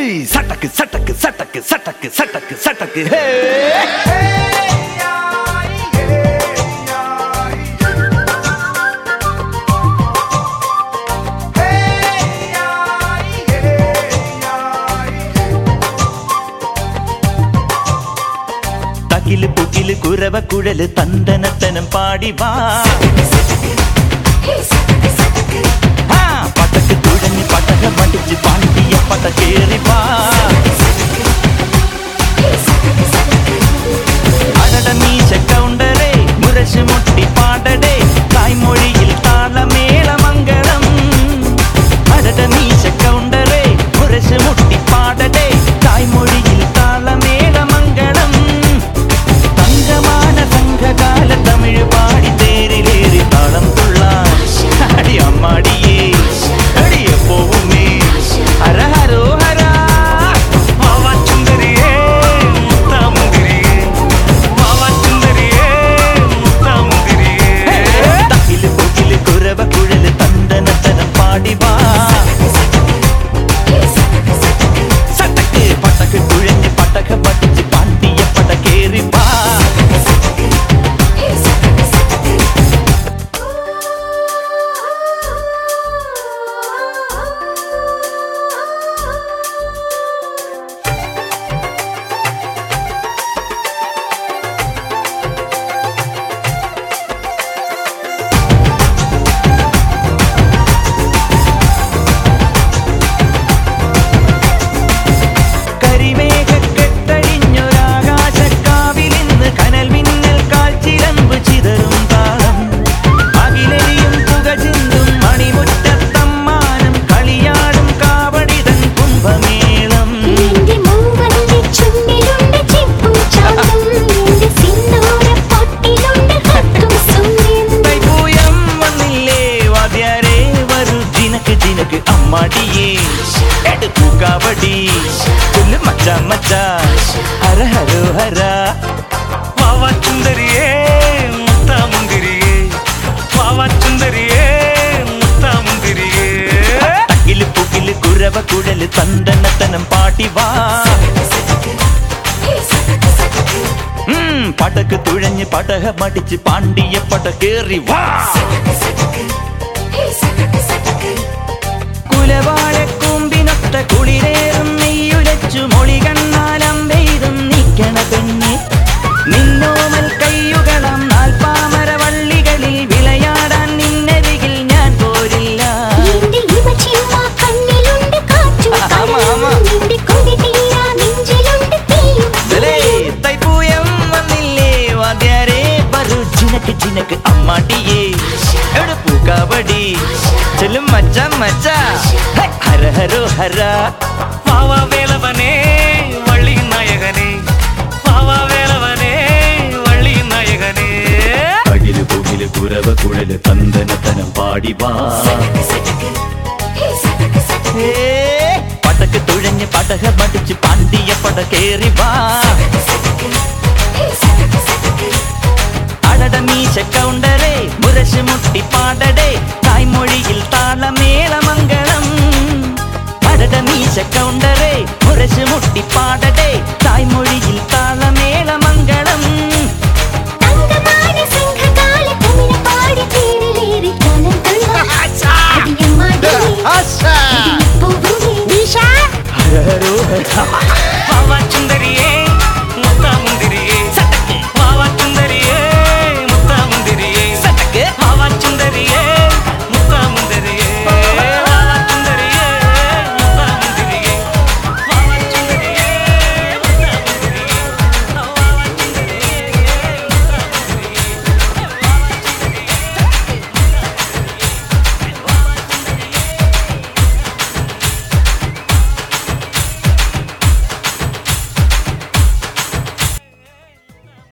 Hey சட்டக்கு சட்டக்கு சட்டக்கு சட்டக்கு சட்டக்கு சட்டக்கு. ஹே தகிலு புகிலு குரவ குழலு தந்தனத்தனம் பாடி வா. ஆ, பட்டக்கு மடியே. எடுப்பு காவடி புல்லு மச்சா மச்சா. ஹர ஹரு ஹரா பாவா சுந்தரியே முத்தா முந்திரியே. பாவா சுந்தரியே முத்தா முந்திரியே. தகிலு புகிலு குரவ குழலு தந்தனத்தனம் பாட்டிவா படக்கு துழஞ்சு படக மடிச்சு பாண்டிய படக்கேறி வா. കൈയുകളം നാൽപ്പാമര വള്ളികളിൽ വിളയാടാൻ നിന്നരികിൽ ഞാൻ പോരില്ല. തൈപ്പൂയം വന്നില്ലേ വാദ്യാരെ വരൂ ചിനക്ക് ചിനക്ക് അമ്മാട്ടിയേ എവിടെ പൂക്കാവടി? ചെല്ലും മച്ച മച്ച. ഹര ഹരോ ഹര. വാവ വേളവനേ. പുകില് കുരവ കുഴല് തന്തനത്തനം പാടി വാ ഏ, പടക്ക് തുഴഞ്ഞ് പടക മടിച്ച് പാണ്ടിയ പടക്കേറി വാ അടട മീശ കൗണ്ടരേ മുരശ് മുട്ടി പാടടേ തായ്മൊഴിയിൽ താളമേളമംഗളം അടട മീശ കൗണ്ടരേ മുരശ് മുട്ടി പാടടേ തായ്മൊഴിയിൽ